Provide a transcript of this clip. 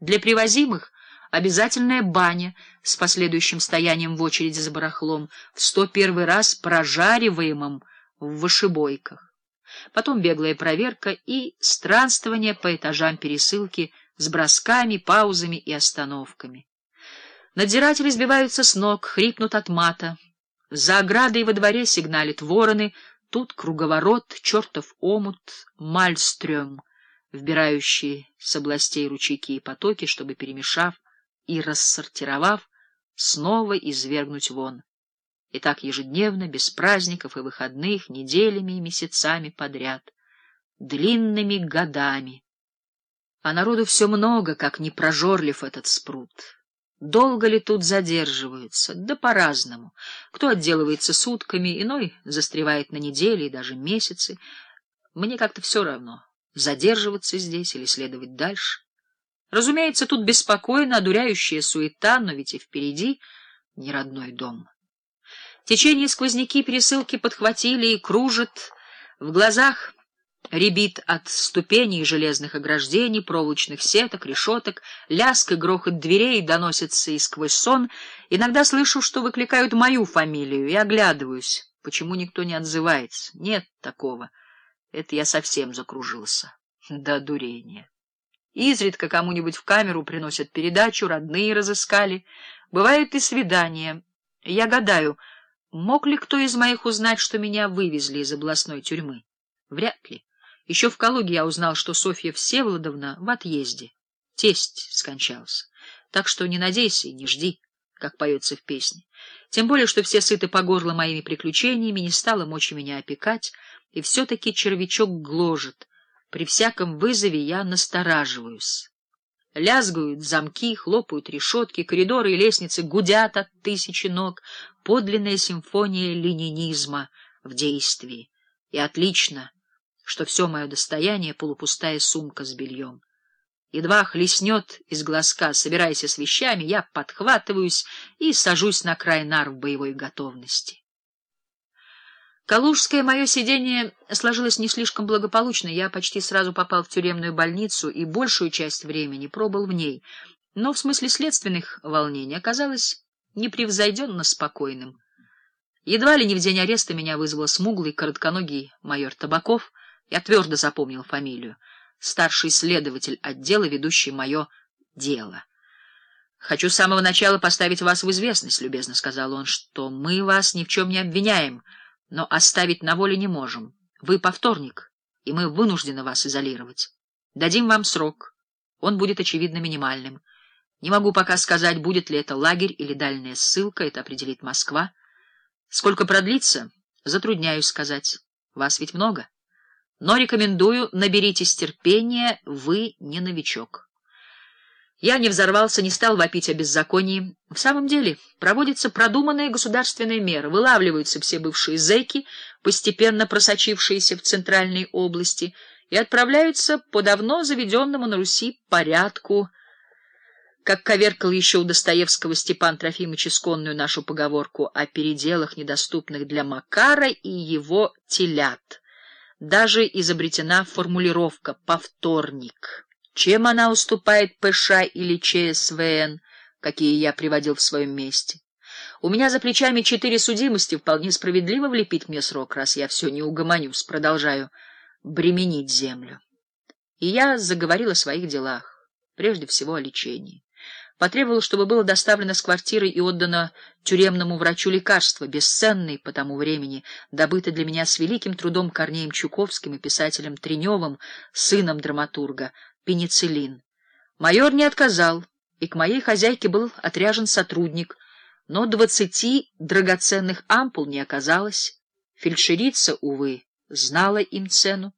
Для привозимых обязательная баня с последующим стоянием в очереди за барахлом, в сто первый раз прожариваемым в вышибойках. Потом беглая проверка и странствование по этажам пересылки с бросками, паузами и остановками. Надзиратели сбиваются с ног, хрипнут от мата. За оградой во дворе сигналят вороны, тут круговорот, чертов омут, мальстрём, вбирающие с областей ручейки и потоки, чтобы, перемешав и рассортировав, снова извергнуть вон. И так ежедневно, без праздников и выходных, неделями и месяцами подряд, длинными годами. А народу все много, как не прожорлив этот спрут. Долго ли тут задерживаются? Да по-разному. Кто отделывается сутками, иной застревает на недели и даже месяцы. Мне как-то все равно, задерживаться здесь или следовать дальше. Разумеется, тут беспокойно, одуряющая суета, но ведь и впереди не родной дом. Течение сквозняки пересылки подхватили и кружат в глазах Ребит от ступеней железных ограждений, проволочных сеток, решеток, лязг и грохот дверей доносятся и сквозь сон. Иногда слышу, что выкликают мою фамилию, и оглядываюсь. Почему никто не отзывается? Нет такого. Это я совсем закружился. До дурения. Изредка кому-нибудь в камеру приносят передачу, родные разыскали. Бывают и свидания. Я гадаю, мог ли кто из моих узнать, что меня вывезли из областной тюрьмы? Вряд ли. Еще в Калуге я узнал, что Софья Всеволодовна в отъезде. Тесть скончался. Так что не надейся и не жди, как поется в песне. Тем более, что все сыты по горло моими приключениями, не стало мочи меня опекать, и все-таки червячок гложет. При всяком вызове я настораживаюсь. Лязгают замки, хлопают решетки, коридоры и лестницы гудят от тысячи ног. Подлинная симфония ленинизма в действии. И отлично — что все мое достояние — полупустая сумка с бельем. Едва хлестнет из глазка, собирайся с вещами, я подхватываюсь и сажусь на край нар в боевой готовности. Калужское мое сидение сложилось не слишком благополучно. Я почти сразу попал в тюремную больницу и большую часть времени пробыл в ней, но в смысле следственных волнений оказалось непревзойденно спокойным. Едва ли не в день ареста меня вызвал смуглый, коротконогий майор Табаков — я твердо запомнил фамилию. Старший следователь отдела, ведущий мое дело. — Хочу с самого начала поставить вас в известность, — любезно сказал он, — что мы вас ни в чем не обвиняем, но оставить на воле не можем. Вы повторник, и мы вынуждены вас изолировать. Дадим вам срок. Он будет, очевидно, минимальным. Не могу пока сказать, будет ли это лагерь или дальняя ссылка, это определит Москва. Сколько продлится, затрудняюсь сказать. Вас ведь много. Но рекомендую, наберитесь терпения, вы не новичок. Я не взорвался, не стал вопить о беззаконии. В самом деле, проводится продуманная государственная мера, вылавливаются все бывшие зэки, постепенно просочившиеся в центральные области, и отправляются по давно заведенному на Руси порядку, как коверкал еще у Достоевского Степан Трофимович исконную нашу поговорку о переделах, недоступных для Макара и его телят — даже изобретена формулировка «повторник». Чем она уступает ПШ или ЧСВН, какие я приводил в своем месте? У меня за плечами четыре судимости, вполне справедливо влепить мне срок, раз я все не угомонюсь, продолжаю бременить землю. И я заговорил о своих делах, прежде всего о лечении. Потребовал, чтобы было доставлено с квартиры и отдано тюремному врачу лекарство, бесценное по тому времени, добыто для меня с великим трудом Корнеем Чуковским и писателем Треневым, сыном драматурга, пенициллин. Майор не отказал, и к моей хозяйке был отряжен сотрудник, но двадцати драгоценных ампул не оказалось. Фельдшерица, увы, знала им цену.